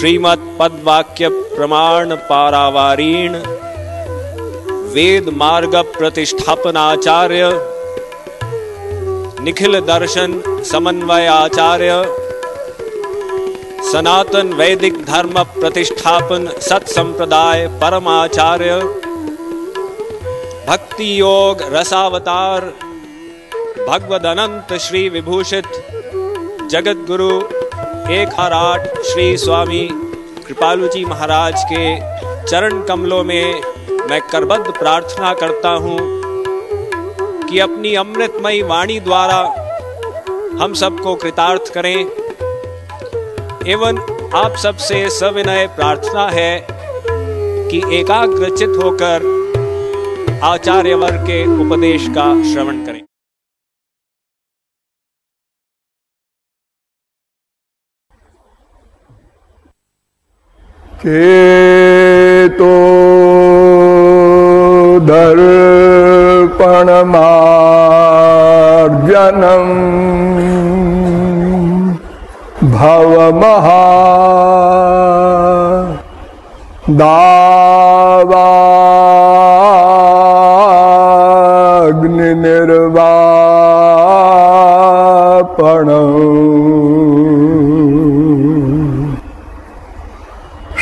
श्रीमद पद वाक्य प्रमाण पारावारीण वेद मार्ग प्रतिष्ठापनाचार्य निखिल दर्शन समन्वय आचार्य सनातन वैदिक धर्म प्रतिष्ठापन सत संप्रदाय परमाचार्य भक्ति योग रसावतार भगवद अनंत श्री विभूषित जगत गुरु एक हराट श्री स्वामी कृपालु जी महाराज के चरण कमलों में मैं करबद्ध प्रार्थना करता हूँ कि अपनी अमृतमयी वाणी द्वारा हम सबको कृतार्थ करें। एवं आप सबसे सविनय प्रार्थना है कि एकाग्रचित होकर आचार्य वर्ग के उपदेश का श्रवण करें। के तो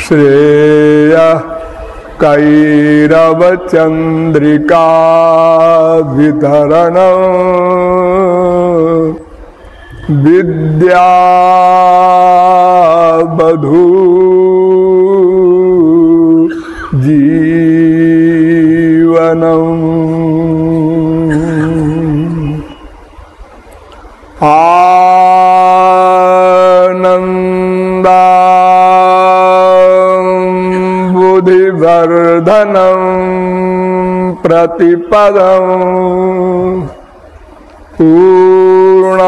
श्रेय कैरवचन्द्रिका वितरण। विद्या बधू बुधिवर्धनं प्रतिपदम् पूर्णामृता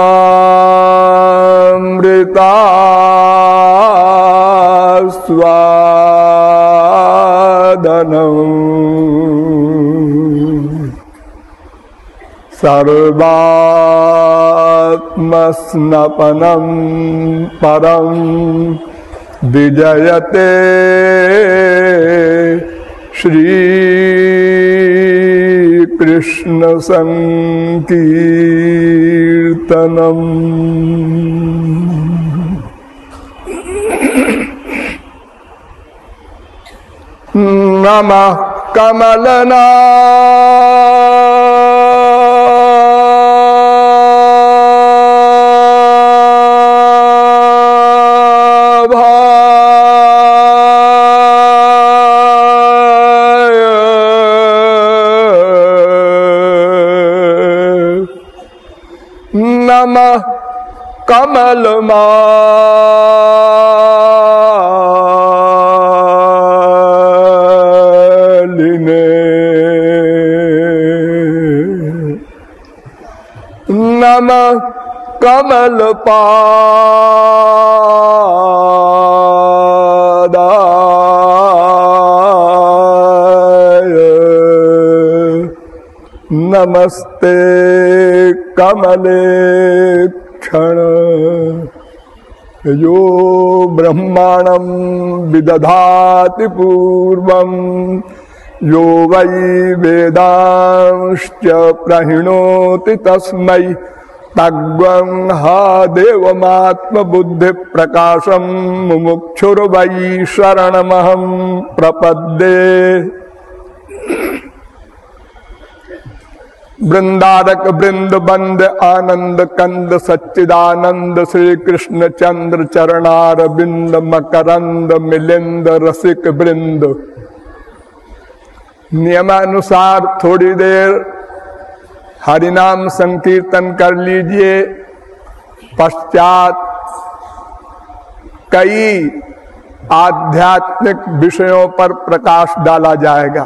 स्वादनम् सर्वात्मस्नपनं परं विजयते। श्रीकृष्णसङ्कीर्तनम् नमः कमलना नमः कमलमा लिने नमः कमल नमस्ते कमले क्षण। यो ब्रह्माणं विदधाति पूर्वं। यो वै वेदांश्च प्रहिणोति तस्मै। तग्वं हा देवमात्मबुद्धिप्रकाशं मुमुक्षुर्वै शरणमहं प्रपद्ये। वृंदारक वृंद बंद आनंद कंद सच्चिदानंद श्री कृष्ण चंद्र चरणार बिंद मकरंद मिलिंद रसिक वृंद। नियमानुसार थोड़ी देर हरिनाम संकीर्तन कर लीजिए। पश्चात कई आध्यात्मिक विषयों पर प्रकाश डाला जाएगा।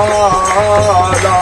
गोपाला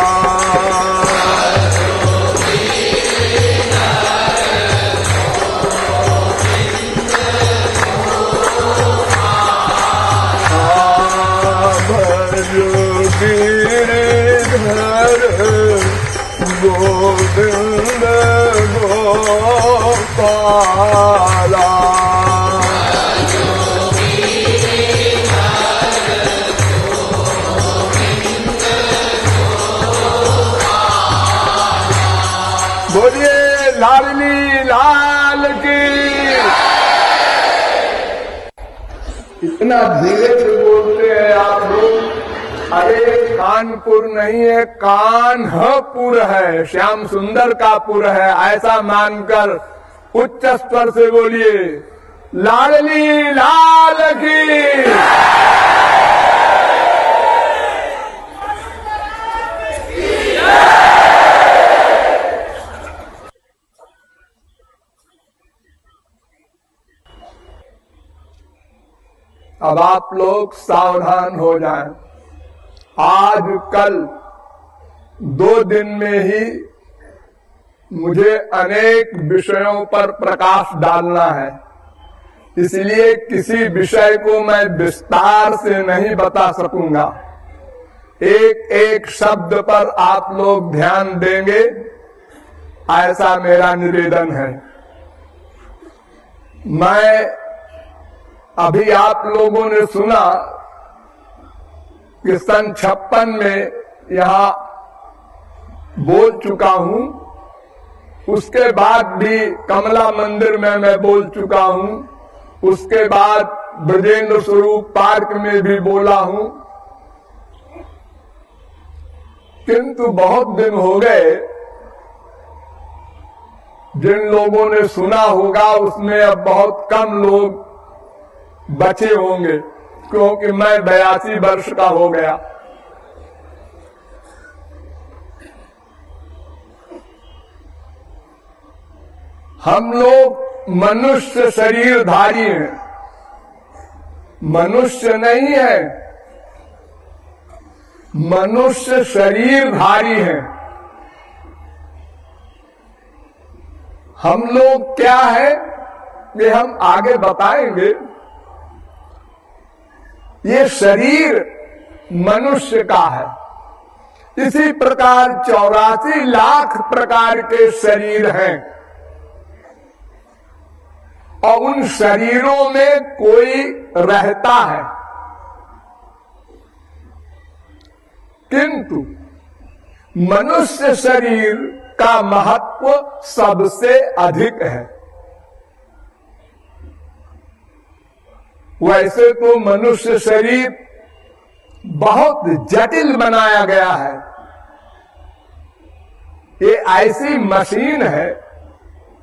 धीरे से बोलते हैं आप लोग, अरे कानपुर नहीं है, कान्हपुर है, श्याम सुंदर का पुर है, ऐसा मानकर उच्च स्तर से बोलिए, लाडली लाल की। अब आप लोग सावधान हो जाएँ। आज, कल, दो दिन में ही मुझे अनेक विषयों पर प्रकाश डालना है। इसलिए किसी विषय को मैं विस्तार से नहीं बता सकूँगा। एक एक शब्द पर आप लोग ध्यान देंगे, ऐसा मेरा निवेदन है। मैं अभी आप लोगों ने सुना कि सन छप्पन में यहाँ बोल चुका हूँ। उसके बाद भी कमला मंदिर में मैं बोल चुका हूँ। उसके बाद ब्रजेंद्र स्वरूप पार्क में भी बोला हूँ। किंतु बहुत दिन हो गए। जिन लोगों ने सुना होगा, उसमें अब बहुत कम लोग बचे होंगे, क्योंकि मैं बयासी वर्ष का हो गया। हम लोग मनुष्य शरीरधारी हैं। मनुष्य नहीं है। मनुष्य शरीरधारी हैं। हम लोग क्या है, ये हम आगे बताएँगे। ये शरीर मनुष्य का है। इसी प्रकार चौरासी लाख प्रकार के शरीर हैं। और उन शरीरों में कोई रहता है। किंतु मनुष्य शरीर का महत्व सबसे अधिक है। वैसे तो मनुष्य शरीर बहुत जटिल बनाया गया है। ये ऐसी मशीन है,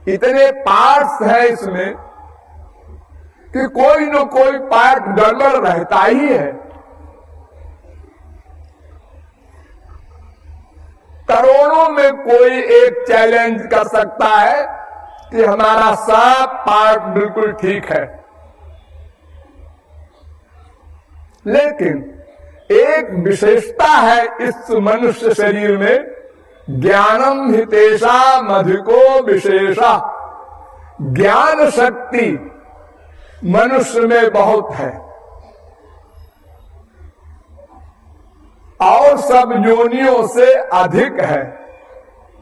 इतने पार्ट्स हैं इसमें कि कोई न कोई पार्ट गड़बड़ रहता ही है। करोड़ों में कोई एक चैलेंज कर सकता है कि हमारा सब पार्ट बिल्कुल ठीक है। लेकिन एक विशेषता है इस मनुष्य शरीर में, ज्ञानम हितेशा मधिको विशेषा। ज्ञान शक्ति मनुष्य में बहुत है। और सब योनियों से अधिक है।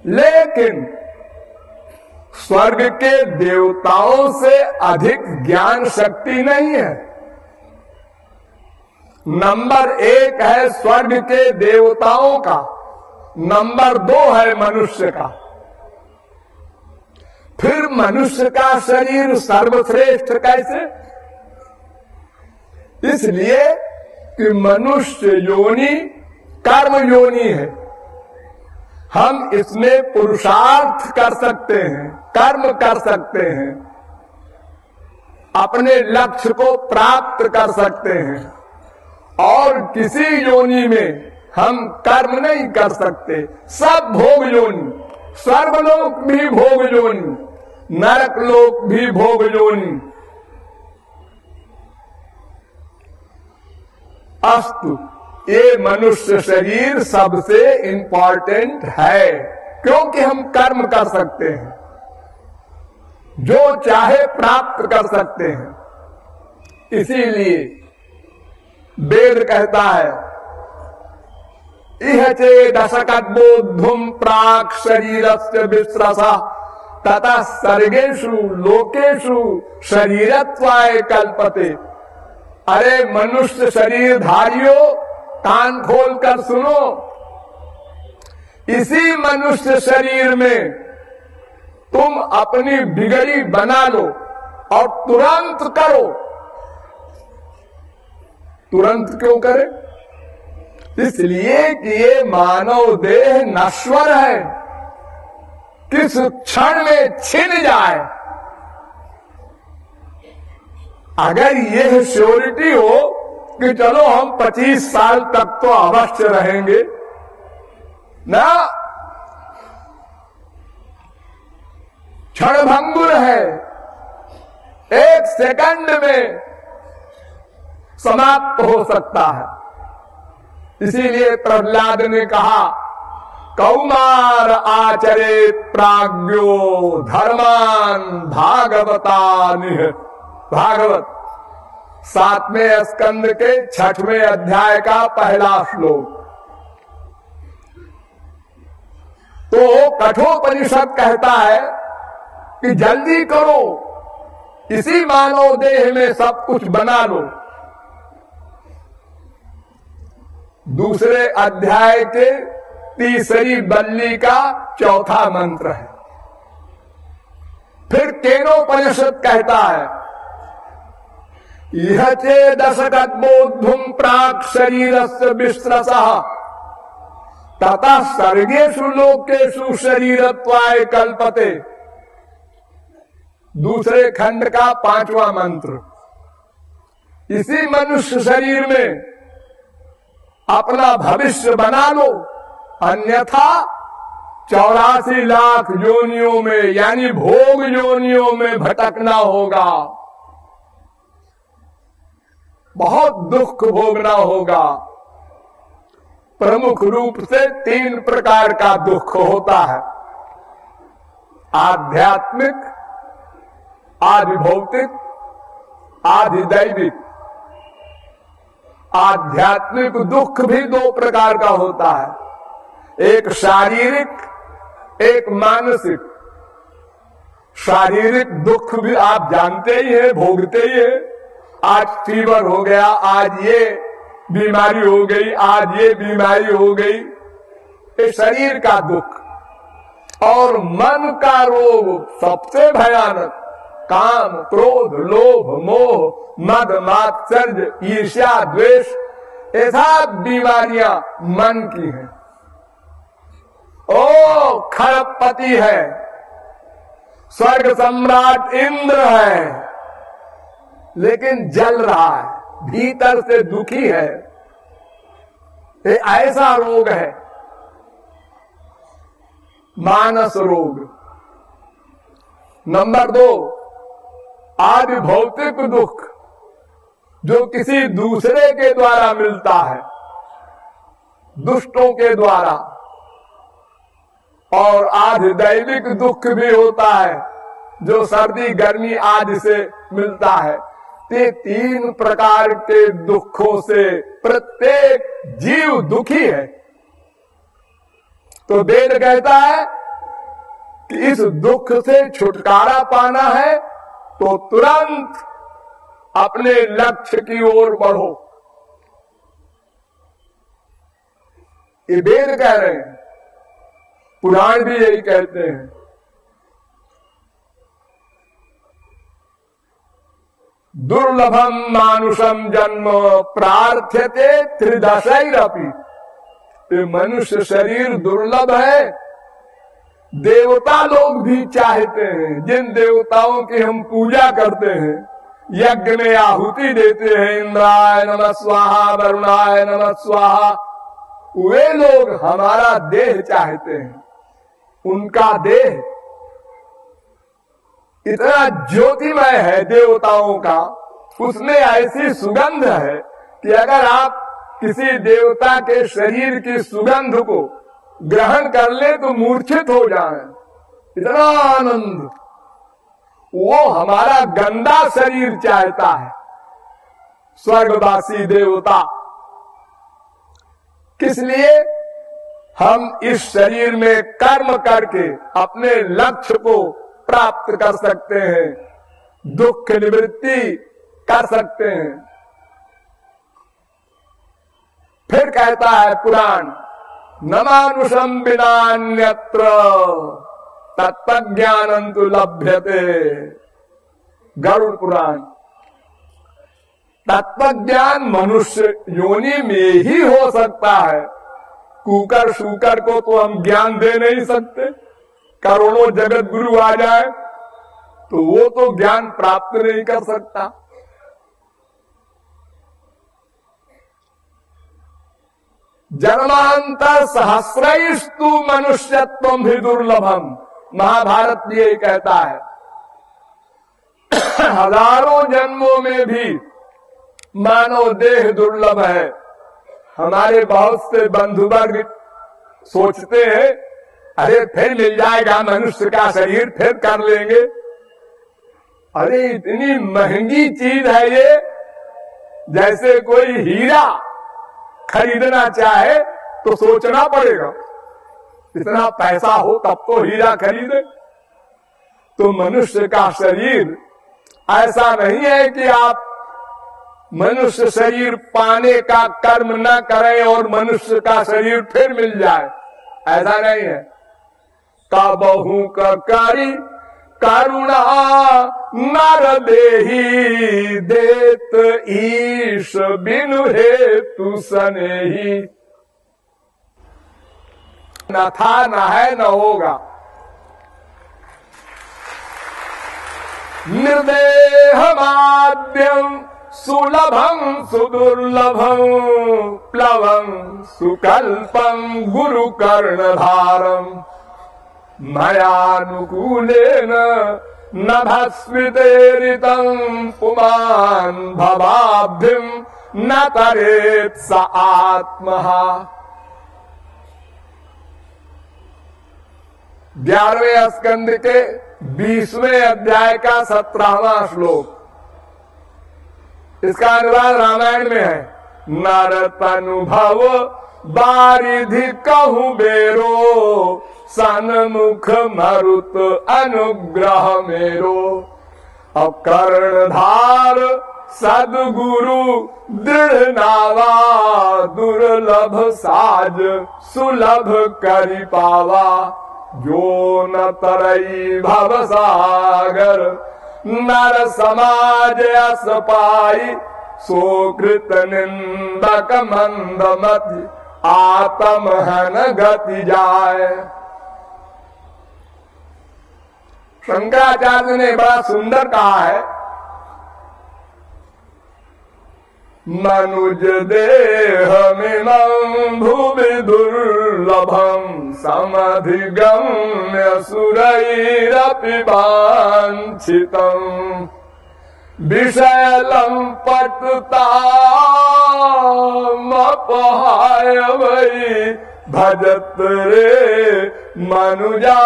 लेकिन स्वर्ग के देवताओं से अधिक ज्ञान शक्ति नहीं है। नंबर एक है स्वर्ग के देवताओं का। नंबर दो है मनुष्य का। फिर मनुष्य का शरीर सर्वश्रेष्ठ कैसे? इसलिए कि मनुष्य योनि, कर्म योनि है। हम इसमें पुरुषार्थ कर सकते हैं, कर्म कर सकते हैं, अपने लक्ष्य को प्राप्त कर सकते हैं। और किसी योनि में हम कर्म नहीं कर सकते। सब भोग योनि, स्वर्गलोक भी भोग योनि नरक लोक भी भोग योनि। अस्तु, ये मनुष्य शरीर सबसे इंपॉर्टेंट है, क्योंकि हम कर्म कर सकते हैं। जो चाहे प्राप्त कर सकते हैं। इसीलिए वेद कहता है, इह चे दशकोद्धुम प्राक शरीर से विश्रसा तथा सर्गेशु लोकेशु शरीरत्वाय कल्पते। अरे मनुष्य शरीरधारियों, कान खोल कर सुनो। इसी मनुष्य शरीर में तुम अपनी बिगड़ी बना लो और तुरंत करो। तुरंत क्यों करे? इसलिए कि ये मानव देह नश्वर है। किस क्षण में छिन जाए? अगर यह श्योरिटी हो कि चलो हम 25 साल तक तो अवश्य रहेंगे, ना? क्षणभंगुर है। एक सेकंड में समाप्त हो सकता है। इसीलिए प्रहलाद ने कहा, कौमार आचरे प्राज्ञो धर्मान भागवता भागवत सातवें स्कंद के छठवें अध्याय का पहला श्लोक। तो कठोपनिषद कहता है कि जल्दी करो, इसी मानव देह में सब कुछ बना लो। दूसरे अध्याय के तीसरी बल्ली का चौथा मंत्र है। फिर केनोपनिषद कहता है यह चे दशक बोधुम प्राक शरीर से विश्रस। तथा सर्गेशु लोकेशु शरीरत्वाय कल्पते। दूसरे खंड का पांचवा मंत्र, इसी मनुष्य शरीर में अपना भविष्य बना लो। अन्यथा चौरासी लाख योनियों में, यानी भोग योनियों में भटकना होगा। बहुत दुख भोगना होगा। प्रमुख रूप से तीन प्रकार का दुख होता है। आध्यात्मिक आदि भौतिक आदि दैविक आध्यात्मिक दुख भी दो प्रकार का होता है। एक शारीरिक, एक मानसिक। शारीरिक दुख भी आप जानते ही हैं, भोगते ही हैं। आज फीवर हो गया, आज ये बीमारी हो गई, आज ये बीमारी हो गई। ये शरीर का दुख। और मन का रोग सबसे भयानक। काम, क्रोध, लोभ, मोह, मद, मात्सर्य, ईर्ष्या, द्वेष, ऐसा बीमारियाँ मन की हैं। ओ, खड़पति है। स्वर्ग सम्राट इंद्र है। लेकिन जल रहा है, भीतर से दुखी है। ये ऐसा रोग है, मानस रोग। नंबर दो आदि भौतिक दुख जो किसी दूसरे के द्वारा मिलता है, दुष्टों के द्वारा, और आज दैविक दुख भी होता है, जो सर्दी, गर्मी आज से मिलता है, ते तीन प्रकार के दुखों से प्रत्येक जीव दुखी है। तो वेद कहता है कि इस दुख से छुटकारा पाना है तो तुरंत अपने लक्ष्य की ओर बढ़ो। ये वेद कह रहे हैं। पुराण भी यही कहते हैं। दुर्लभम मानुषम जन्म प्रार्थ्यते त्रिदशरपी। ये मनुष्य शरीर दुर्लभ है देवता लोग भी चाहते हैं। जिन देवताओं की हम पूजा करते हैं, यज्ञ में आहुति देते हैं। इंद्राय नम स्वाहा, वरुणाय नम स्वाहा। वे लोग हमारा देह चाहते हैं। उनका देह इतना ज्योतिमय है देवताओं का, उसमें ऐसी सुगंध है कि अगर आप किसी देवता के शरीर की सुगंध को ग्रहण कर ले तो मूर्छित हो जाए। इतना आनंद। वो हमारा गंदा शरीर चाहता है। स्वर्गवासी देवता। किस लिए? हम इस शरीर में कर्म करके अपने लक्ष्य को प्राप्त कर सकते हैं। दुख निवृत्ति कर सकते हैं। फिर कहता है पुराण नमानुषम बिनान्यत्र तत्व ज्ञान तो लभ्यते। गरुड़ पुराण तत्व ज्ञान मनुष्य योनि में ही हो सकता है। कुकर शुकर को तो हम ज्ञान दे नहीं सकते। करोड़ों जगत गुरु आ जाए तो वो तो ज्ञान प्राप्त नहीं कर सकता। जन्मांतर सहस्रस्तु मनुष्यत्व भी दुर्लभम। महाभारत ये कहता है। हज़ारों जन्मों में भी मानव देह दुर्लभ है। हमारे बहुत से बंधु वर्ग सोचते हैं, अरे फिर मिल जाएगा मनुष्य का शरीर, फिर कर लेंगे। अरे इतनी महँगी चीज़ है ये, जैसे कोई हीरा खरीदना चाहे तो सोचना पड़ेगा। इतना पैसा हो तब तो हीरा खरीदे। तो मनुष्य का शरीर, ऐसा नहीं है कि आप मनुष्य शरीर पाने का कर्म न करें और मनुष्य का शरीर फिर मिल जाए। ऐसा नहीं है। का बहु करी करुणा नर देही देत ईश बिनु हेतु सने न था, न है, न होगा। निर्देहमाद्यम सुलभम सुदुर्लभम प्लवम सुकल्पम गुरु कर्ण कर्णधारम मयानुकूलेन न भस्मितेरितम पुमान भवाभ्यम न तरेत स आत्महा ग्यारहवें स्कंद के बीसवें अध्याय का सत्रहवा श्लोक। इसका अनुवाद रामायण में है। नरत अनुभव बारिधि कहू बेरो सन्मुख मरुत अनुग्रह मेरो। अकर्णधार सदगुरु दृढ़ नावा, दुर्लभ साज सुलभ करि पावा। जो न तरई भव सागर, नर समाज अस पाई। सोकृत निंदक मंदमति आत्म हन गति जाए शंकराचार्य ने बड़ा सुंदर कहा है, मनुज देह भूमि दुर्लभम समधिगम्य सुरैरपि वाञ्छितम् विषय लंपटता मपहाय वही भजत रे मनुजा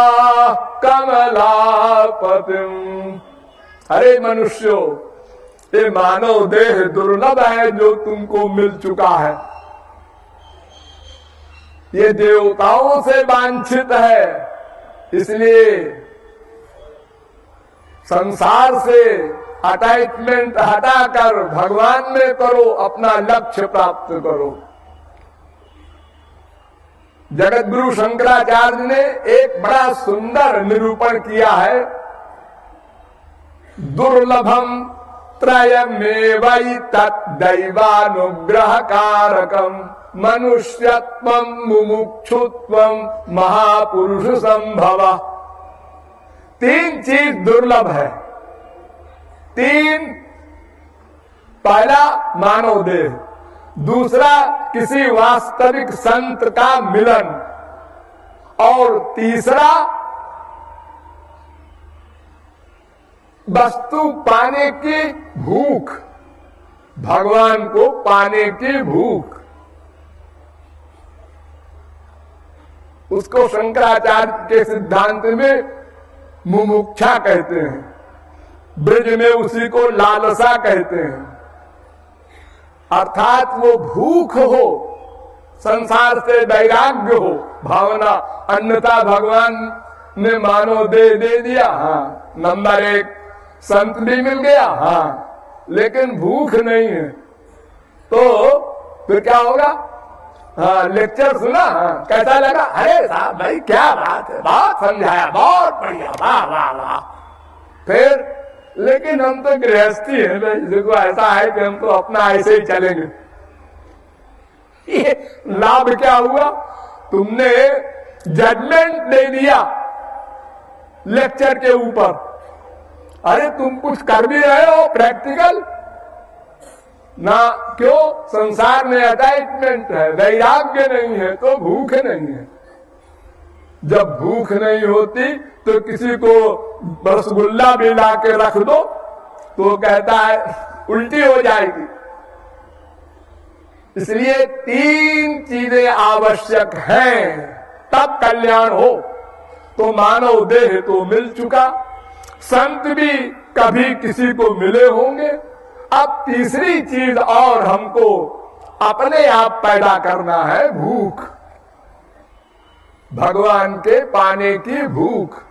कमलापतिम अरे मनुष्यो, ये मानव देह दुर्लभ है जो तुमको मिल चुका है। ये देवताओं से वांछित है, इसलिए संसार से अटैचमेंट हटाकर भगवान में करो, अपना लक्ष्य प्राप्त करो। जगत गुरु शंकराचार्य ने एक बड़ा सुंदर निरूपण किया है। दुर्लभम त्रयमेव तदैवानुग्रह कारकम मनुष्यत्व मुमुक्षुत्व महापुरुष संभव तीन चीज़ दुर्लभ है। तीन, पहला मानव देह। दूसरा किसी वास्तविक संत का मिलन। और तीसरा, वस्तु पाने की भूख, भगवान को पाने की भूख। उसको शंकराचार्य के सिद्धांत में मुमुक्षा कहते हैं। ब्रज में उसी को लालसा कहते हैं। अर्थात वो भूख हो, संसार से वैराग्य हो, भावना, अन्यथा भगवान ने मानो दे दे दिया हाँ नंबर एक, संत भी मिल गया हाँ लेकिन भूख नहीं है। तो फिर क्या होगा? हाँ लेक्चर सुना हाँ कैसा लगा? अरे साहब भाई, क्या बात है, बहुत समझाया, बहुत बढ़िया, वाह वाह वाह। फिर लेकिन हम तो गृहस्थी है भाई, देखो ऐसा है कि हम तो अपना ऐसे ही चलेंगे। लाभ क्या हुआ? तुमने जजमेंट दे दिया लेक्चर के ऊपर। अरे तुम कुछ कर भी रहे हो प्रैक्टिकल ना, क्यों? संसार में अटैचमेंट है, वैराग्य नहीं है तो भूख नहीं है। जब भूख नहीं होती तो किसी को रसगुल्ला भी ला के रख दो तो कहता है, उल्टी हो जाएगी। इसलिए तीन चीज़ें आवश्यक हैं। तब कल्याण हो। तो मानव देह तो मिल चुका। संत भी कभी किसी को मिले होंगे। अब तीसरी चीज़ और हमको अपने आप पैदा करना है, भूख। भगवान के पाने की भूख,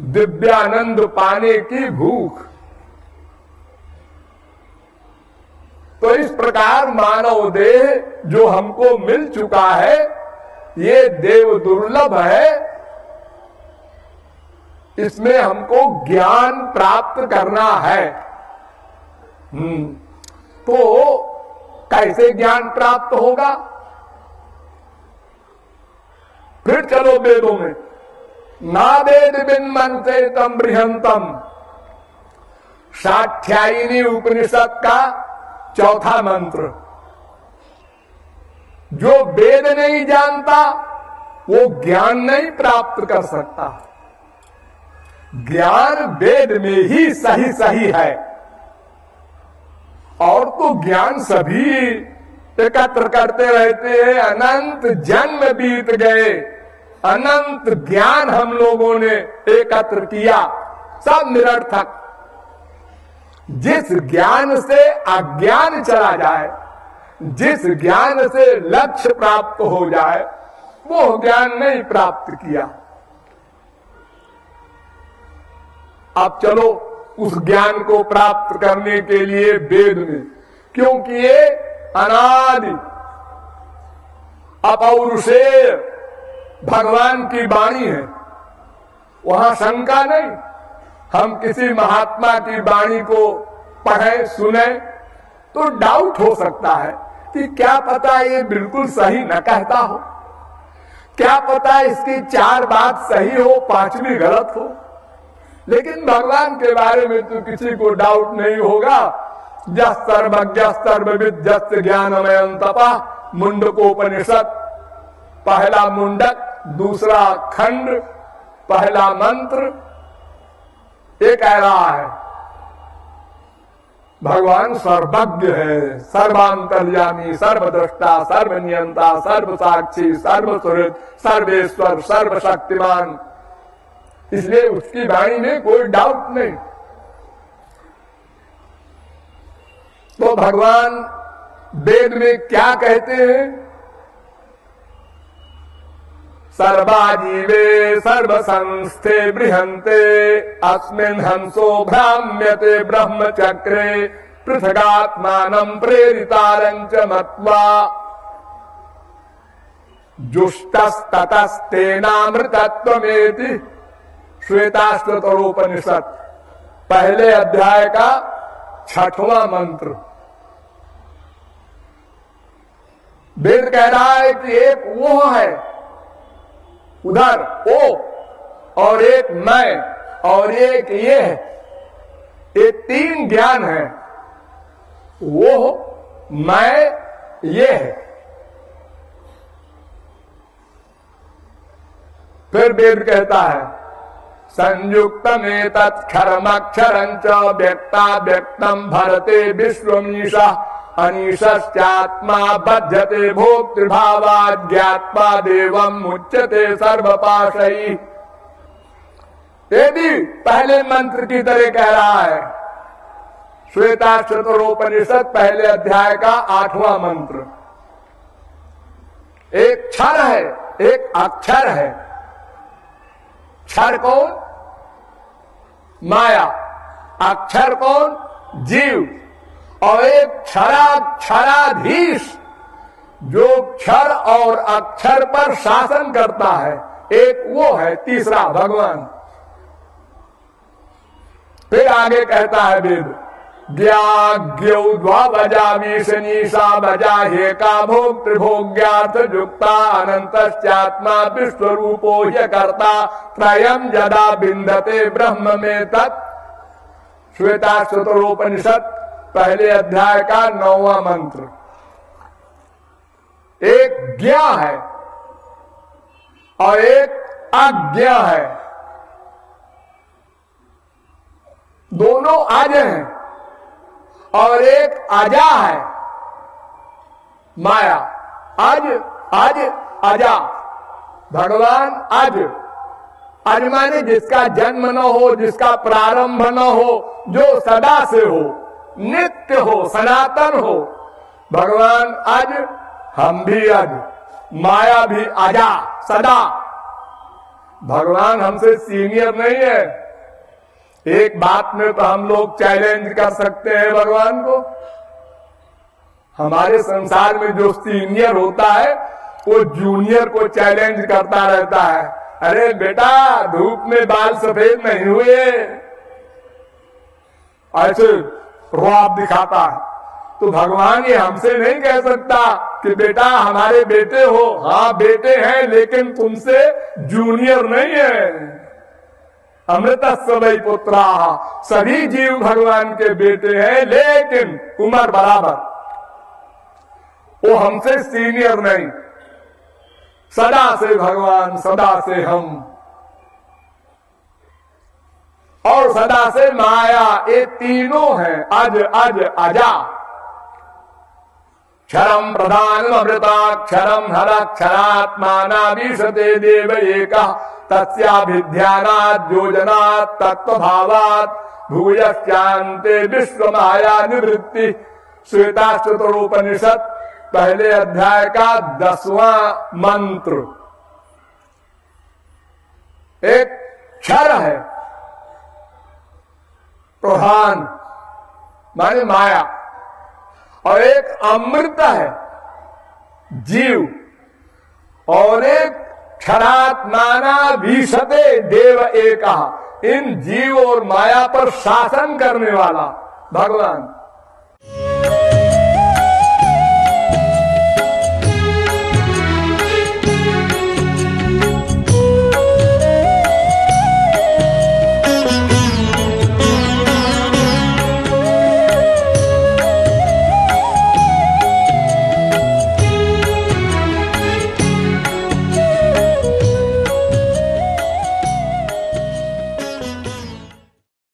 दिव्यानंद पाने की भूख। तो इस प्रकार मानव देह जो हमको मिल चुका है, ये देव दुर्लभ है। इसमें हमको ज्ञान प्राप्त करना है। हम्म तो कैसे ज्ञान प्राप्त होगा? फिर चलो वेदों में। ना वेद बिन मनते तम बृहंतम साठ्यायनी उपनिषद का चौथा मंत्र। जो वेद नहीं जानता, वो ज्ञान नहीं प्राप्त कर सकता। ज्ञान वेद में ही सही सही है। और तो ज्ञान सभी एकत्र करते रहते हैं अनंत जन्म बीत गए अनंत ज्ञान हम लोगों ने एकत्र किया सब निरर्थक जिस ज्ञान से अज्ञान चला जाए जिस ज्ञान से लक्ष्य प्राप्त हो जाए वो ज्ञान नहीं प्राप्त किया अब चलो उस ज्ञान को प्राप्त करने के लिए वेद में क्योंकि ये अनादि। अपौरुषेय भगवान की वाणी है। वहाँ शंका नहीं। हम किसी महात्मा की वाणी को पढ़े, सुने तो डाउट हो सकता है कि क्या पता ये बिल्कुल सही न कहता हो। क्या पता इसकी चार बात सही हो, पांचवी गलत हो। लेकिन भगवान के बारे में तो किसी को डाउट नहीं होगा। सर्वज्ञ ज्ञानमय तपा। मुंडकोपनिषद पहला मुंडक दूसरा खंड पहला मंत्र। ये कह रहा है। भगवान सर्वज्ञ है। सर्वांतर्यामी, सर्वद्रष्टा, सर्वनियंता सर्व साक्षी सर्व सुहृद सर्वेश्वर, सर्वशक्तिमान। इसलिए उसकी वाणी में कोई डाउट नहीं। तो भगवान वेद में क्या कहते हैं? सर्वाजीवे सर्वसंस्थे बृहंते अस्मिन् हंसो भ्राम्यते ब्रह्मचक्रे पृथगात्मानम् प्रेरितारञ्च मत्वा। जुष्टस्ततस्तेनामृतत्वमेति श्वेताश्वतरोपनिषद पहले अध्याय का छठवां मंत्र। वेद कह रहा है कि एक वो है। उधर ओ, और एक मैं, और एक ये है। ये तीन ज्ञान है। वो, मैं, ये है। फिर वेद कहता है, संयुक्त में तत्क्षरमक्षर व्यक्ता व्यक्तम भरते विश्वमीशा। अनिश्चात्मा बध्यते भोक्तृभावा ज्ञात्मा देवम मुच्यते सर्वपाशयी ये भी पहले मंत्र की तरह कह रहा है श्वेता चतुरोपनिषद पहले अध्याय का आठवां मंत्र। एक क्षर है, एक अक्षर है। क्षर कौन? माया। अक्षर कौन? जीव। और एक क्षरा क्षराधीश जो क्षर और अक्षर पर शासन करता है। एक वो है, तीसरा भगवान। फिर आगे कहता है वेद ज्ञा बजा हे भोग त्रिभोग्यार्थ युक्ता विश्व रूपो ह्य करता त्रयम जदा बिंदते ब्रह्म में तत्। श्वेता पहले अध्याय का नौवा मंत्र। एक ज्ञा है और एक अज्ञा है। दोनों आज हैं और एक अजा है। माया, आज आज अजा। भगवान आज। आज माने जिसका जन्म न हो, जिसका प्रारंभ न हो, जो सदा से हो। नित्य हो, सनातन हो। भगवान, आज हम भी आज, माया भी आजा, सदा। भगवान हमसे सीनियर नहीं है। एक बात में तो हम लोग चैलेंज कर सकते हैं भगवान को। हमारे संसार में जो सीनियर होता है, वो जूनियर को चैलेंज करता रहता है। अरे बेटा, धूप में बाल सफ़ेद नहीं हुए। ऐसे रुआब दिखाता है। तो भगवान ये हमसे नहीं कह सकता कि बेटा, हमारे बेटे हो। हाँ बेटे हैं, लेकिन तुमसे जूनियर नहीं है। अमृत सवई पुत्रा, सभी जीव भगवान के बेटे हैं, लेकिन उम्र बराबर। वो हमसे सीनियर नहीं। सदा से भगवान, सदा से हम। और सदा से माया ये तीनों हैं। अज अज, अजा। क्षरम अमृताक्षरम हराक्षरात्मा विशते देव एक तस्याभिध्यानात् योजनात् तत्व भावात भूयश्चान्ते विश्व माया निवृत्ति श्वेताश्वतरोपनिषद पहले अध्याय का दसवां मंत्र। एक क्षर है। प्रधान, माने माया। और एक अमृत है, जीव। और एक क्षरात्माना सदे देव एक। इन जीव और माया पर शासन करने वाला भगवान।